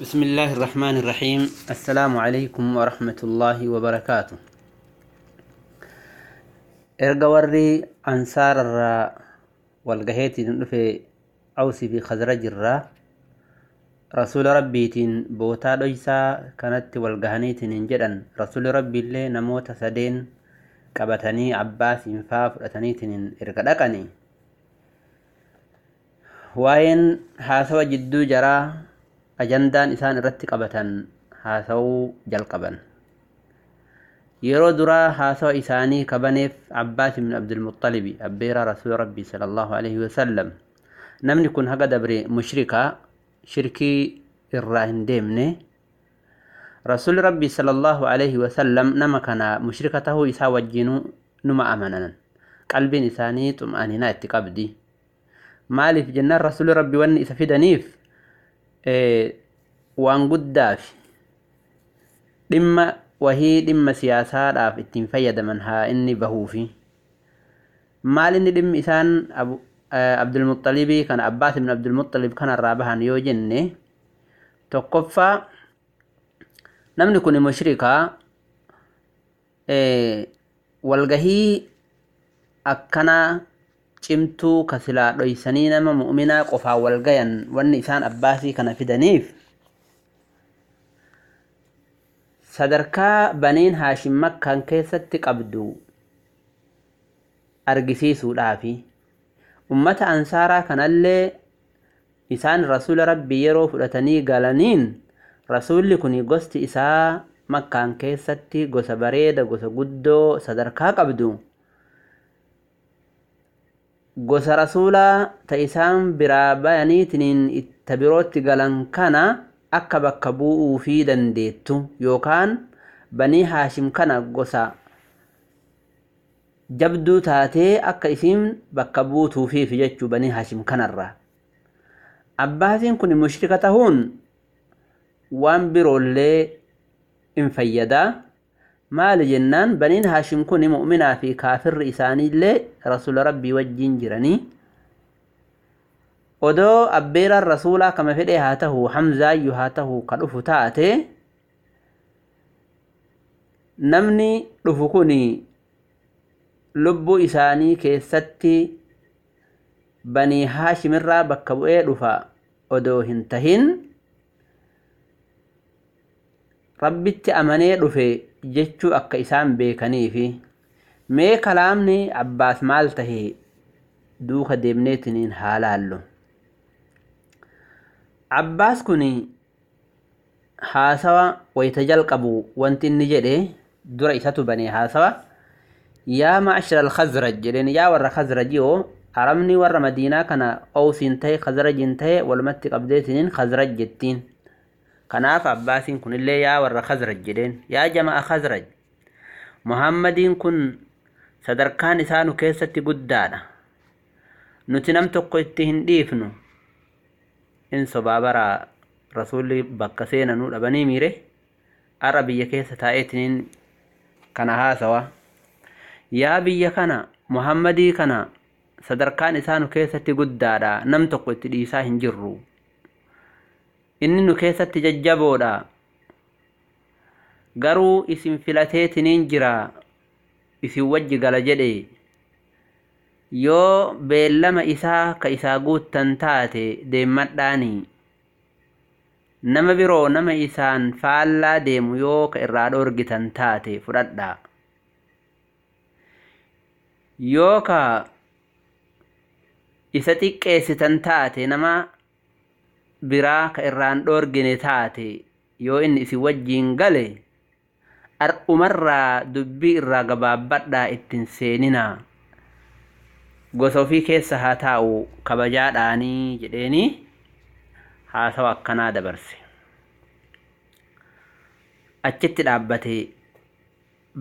بسم الله الرحمن الرحيم السلام عليكم ورحمة الله وبركاته إرقى أنصار الراء والقهيتي في أوسي في خزرج الراء رسول ربي تين بوتا لجسا كانت والقهنيت ننجدا رسول ربي اللي نموت سدين كبتني عباس انفاف أتنيتن إرقى لقني وين هاسوا جدو جرا ajandaan isaan irratti qabatan haasawuu jalqaban yeroo duraa haasawa isaanii kabaneef abbaas ibn abdulmuxalibi abbeeraa rasuula rabbii sala allahu alaihi wasallam namni kun haga dabre mushrikaa shirkii irraa hin deemne rasuuli rabbii sala allahu alaihi wasallam nama kana mushrika tahuu isaa wajjinuu numa amanan qalbiin isaanii xum'aaninaa itti qabdi maaliif jennaan rasuuli rabbii wanni isa fidaniif waan guddaaf dhimma wahii dhimma siyaasaadhaaf ittiin fayyadaman haa inni bahuufi. Maal inni dhimmi isaan abdulmuxalibii kana abbaas ibn abdulmuxalib kanarraa bahan yoo jenne tokkoffaa namni kun mushrikaa walgahii akkanaa cimtuu ka silaa dhoysanii nama mu'minaa qofaa walgayan wanni isaan abbaasii kana fidaniif sadarkaa baniin haashim makkaan keessatti qabdu argisiisuudhaafi. Ummata ansaaraa kanallee isaan rasuula rabbii yeroo fudhatanii galaniin rasuulli kun gosti isaa makkaan keessatti gosa bareeda gosa guddoo sadarkaa qabdu gosa rasuulaa ta isaan biraa bayaniitiin itta birootti galan kana akka bakka bu'uu fi dandeettu yookaan banii haashim kana gosa jabduu taatee akka isiin bakka buutuufiif jechuu banii haashim kanarraa abbaasiin kun mushrika tahuun waan biroollee in fayyadaa maali jennaan baniin haashim kun mu'minaa fi kaafirri isaaniillee rasuula rabbii wajjiin jiranii odoo abbeeraan rasuulaa kama fedhe haa tahu hamzaayyuu haa tahu ka dhufu taate namni dhufu kun lubbuu isaanii keessatti banii haashimirraa bakka bu'ee dhufa odoo hin tahin rabbitti amanee dhufe jechuu akka isaan beekaniifi mee kalaamni abbaas maal tahe duuka deemneetiniin haa laallu. Abbaas kun haasawa wayta jalqabu wanti inni jedhe dura isatu bane haasawa yaa macshara alkhazraj jedheen. Yaa warra khazrajiyoo arabni warra madiinaa kana owsiin tahe khazrajiin tahe walumatti qabdeetiniin khazraj jettiin kanaaf abbaasiin kunillee yaa warra khazraj jedheen yaa jama'a khazraj muhammadiin kun sadarkaan isaa nu keessatti guddaadha nuti nam tokko itti hin dhiifnu in sobaabaraa rasuulli bakka seenanuu dhabanii miire? Arra biyya keessa taa'eetiniin kana haasawa yaa biyya kana muhammadii kana sadarkaan isaa nu keessatti guddaadha nam tokko itti dhiisaa hin jirru inni nu keessatti jajjaboodha garuu isin filateetiniin jira isin wajji gala jedhe. Yoo beellama isaa ka isaa guuttan taate deemmadhaanii nama biroo nama isaan faallaa deemu yoo ka irraa dhoorgitan taate fudhadhaa yoo ka isa xiqqeessitan taate nama biraa ka irraan dhoorgine taate yoo inni isin wajjiin gale ar'umarraa dubbii irraa gabaabbadhaa ittin seeninaa. Gosa ofii keessa haa taa'u kabajaadhaanii jedheeni haasawa akkanaa dabarse. Achitti dhaabbate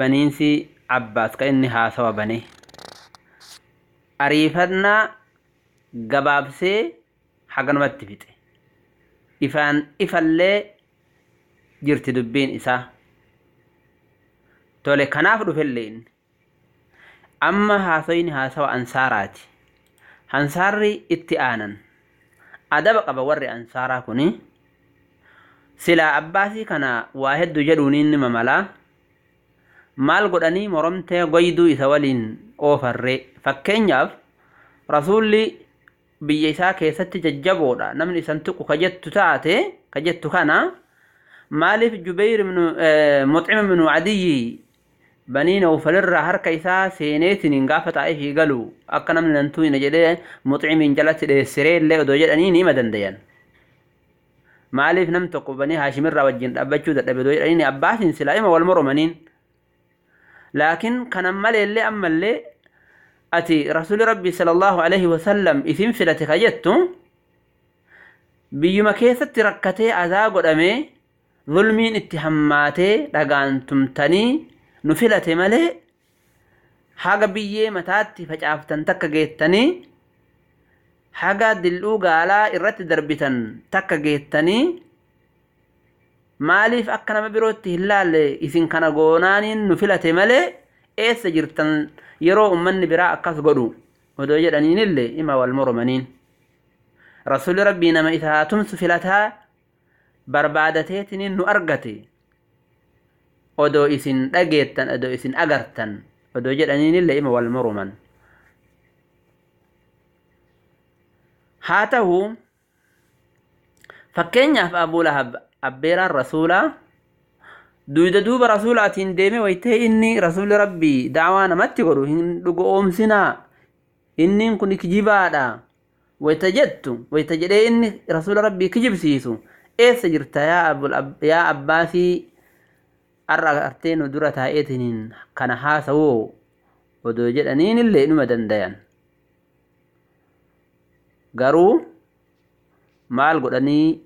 baniinsi abbaas ka inni haasawa bane ariifannaa gabaabsee haganumatti fixe ifaan ifallee jirti dubbiin isaa. Tole kanaaf dhufellee inni. Amma haasoyni haasawa ansaaraati. Ansaarri itti aanan. Adaba qaba warri ansaaraa kuni. Silaa abbaasii kana waa hedduu jedhuun inni mamalaa. Maal godhanii moromtee goyduu isa waliin oofarree fakkeenyaaf rasuulli biyya isaa keessatti jajjaboodha namni isan tuqu ka taate ka kana maaliif jubeyr muxcim ibnu adiyyi banii nawfalirraa harka isaa seeneetiin gaafa taa'eefii galu akka namni nan tuyne jedhee muxcimiin jalatti dheessiree illee odoo jedhanii ni hima dandayan maaliif nam tokko banii haashimirraa wajjin dhaabbachuu dadhabe odoo jedhanii abbaatiin silaa ima wal moromaniin laakiin kanan maleellee ammallee ati rasuuli rabbii sallallahu alaihi wasallam isin filate ka jettu biyyuma keessatti rakkatee azaa godhamee zulmiin itti hammaatee dhagaantumtanii nu filate malee haga biyyee mataatti facaaftan takka geettanii haga dildhuu gaalaa irratti darbitan takka geettanii maaliif akka nama birootti hin laalle isin kana goonaaniin nu filate malee eessa jirtan yeroo ummanni biraa akkas godhu odoo jedhaniinillee ima wal moromaniin rasuli rabbii nama isaa tumsu filataa barbaadateetiniin nu argate odoo isin dhageettan odoo isin agartan odoo jedhaniinillee ima wal moroman haa ta'u fakkeenyaaf abuu lahab abbeeraan rasuulaa duyda duuba rasuulaatiin deeme waytee inni rasuuli rabbii daawaa namatti godhu hin dhugo oomsinaa. Innin kun kijibaadha. Wayta jettu wayta jedhee inni rasuula rabbii kijibsiisu. Eessa jirta? Yaa abbaasii? Arra artee nu dura taa'eetiniin kana haasawoo? Odoo jedhaniin illee numa dandayan. Garuu maal godhanii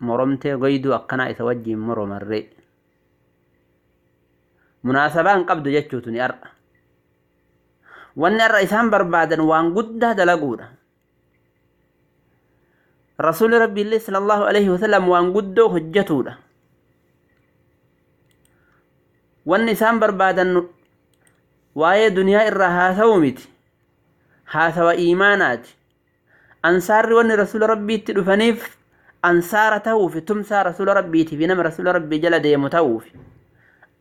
moromtee goyduu akkanaa isa wajjiin moromarree munaasabaa hin qabdu jechuutu ni ar'a wanni ar'a isaan barbaadan waan guddaa dalaguudha rasuuli rabbiillee sala allahu alaihi wasalam waan guddoo hojjetuudha wanni isaan barbaadan waa'ee duniyaa irraa haasa'u miti haasawa iimaanaati ansaarri wanni rasuula rabbiitti dhufaniif ansaara ta'uufi tumsaa rasuula rabbiitiif nama rasuula rabbii jala deemu ta'uufi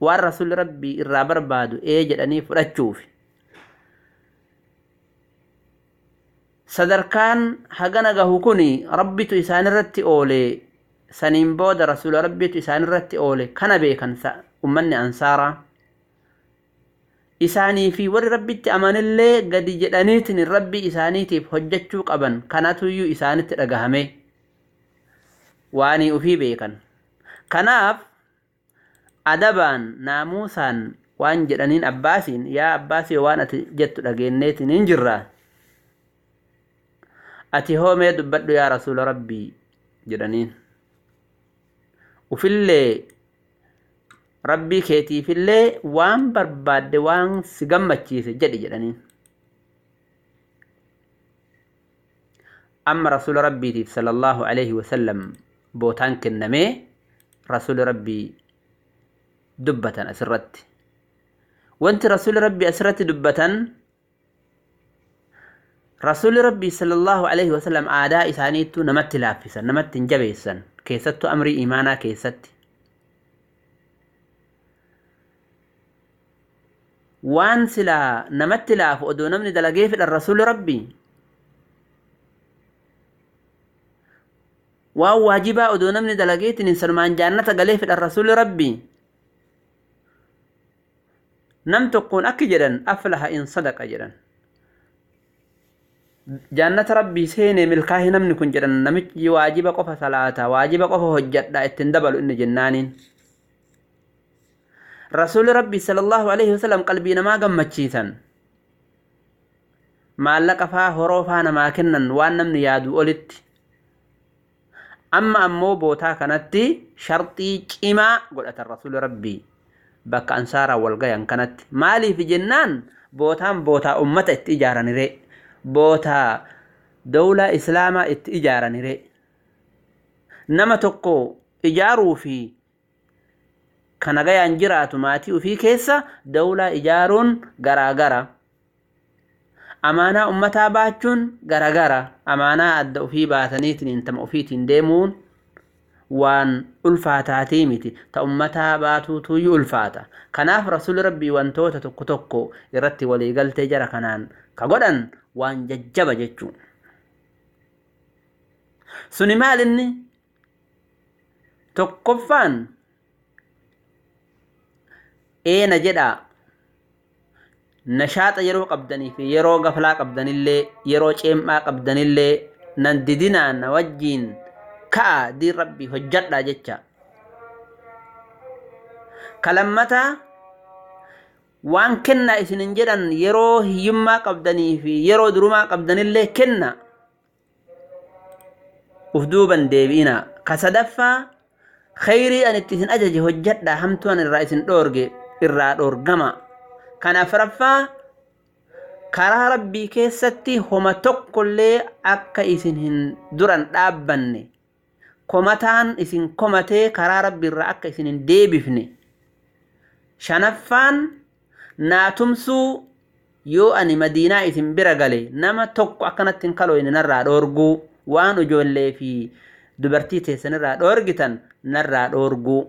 waan rasuulli rabbii irraa barbaadu ee jedhanii fudhachuufi. Sadarkaan hagana gahu kun rabbitu isaanirratti oole saniin booda rasuula rabbitu isaanirratti oole kana beekan ummanni ansaaraa. Isaanii fi warri rabbitti amanillee gadi jedhaniitiin rabbii isaaniitiif hojjechuu qaban kanatuyyuu isaanitti dhagahame. Waanii ufii beekan. Kanaaf adabaan naamuusaan waan jedhaniin abbaasiin yaa abbaasii waan ati jettu dhageenneetiin hin jirra ati hoomee dubbadhu yaa rasuula rabbii jedhaniin ufillee rabbii keetiifillee waan barbaadde waan si gammachiise jedhi jedhaniin amma rasuula rabbiitiif sala allahu alaihi wasallam bootaan kennamee rasuuli rabbii dubbatan asirratti wanti rasuuli rabbii asirratti dubbatan rasuuli rabbii sala allahu alaihi wasallam aadaa isaaniittu namatti laaffisan namatti hin jabeessan keessattuu amrii imaanaa keessatti waan silaa namatti laafu odoo namni dalagee fedhan rasuuli rabbii waan waajibaa odoo namni dalageetiin sanumaan jaannata galee fedhan rasuuli rabbii نم تكون أكجرا أفلح إن صدق أجرا جنة ربي سين ملكاه نم نكون جرا نمت واجب قف صلاة واجب قف هجدة تندبل إن جنانين. رسول ربي صلى الله عليه وسلم قلبي نما قم مجيثا. ما لك فا هروفا نما كنن وان نم نيادو أولت. أما أمو بوتا كانت شرطي كما قلت الرسول ربي. Bakka ansaaraan wal gayan kanatti. Maaliif jennaan? Bootaan bootaa ummata itti ijaaranire bootaa dawlaa islaamaa itti ijaaranire nama tokko ijaaruu fi kan nagayaan jiraatu maatii ufii keessa dawlaa ijaaruun garaagara amaanaa ummataa baachuun garagara amaanaa adda ufii baataniitiin intama ufiitiin deemuun waan ulfaataatii miti. Ta ummataa baatuutuyyuu ulfaata. Kanaaf rasuli rabbii wantoota tokko tokko irratti waliigaltee jara kanaan ka godhan waan jajjaba jechuu suni maal inni? Tokkoffaan eena jedhaa nashaaxa yeroo qabdanii fi yeroo gaflaa qabdanillee yeroo ceem'aa qabdanillee nan didinaa na wajjiin ka'a diin rabbii hojjadhaa jecha. Kalammataa waan kennaa isinin jedhan yeroo hiyyummaa qabdanii fi yeroo durumaa qabdanillee kenna. Uf duuban deebi'ina. Ka sadaffaa khayrii an itti isin ajaje hojjadhaa hamtuu an irraa isin dhoorge irraa dhoorgama. Kana afraffaa karaa rabbii keessatti homa tokkollee akka isin hin duran dhaabbanne komataan isin komatee karaa rabbii irraa akka isin hin deebifne. Shanaffaan naatumsuu yoo ani madiinaa isin bira gale nama tokko akkanatti hin kaloyne narraa dhoorguu waan ijoollee fi dubartii teessanirraa dhoorgitan narraa dhoorguu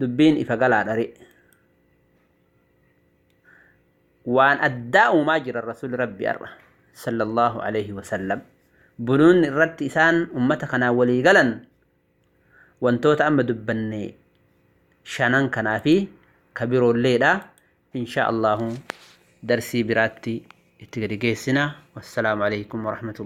dubbiin ifa galaa dhare. Waan addaa uumaa jira rasuli rabbi arra صلى الله عليه وسلم بنون الرد إسان أمتكنا ولي غلا وانتوت تأمى دبني شانان كنا في كبيرو الليلة إن شاء الله درسي براتي اتقري والسلام عليكم ورحمة الله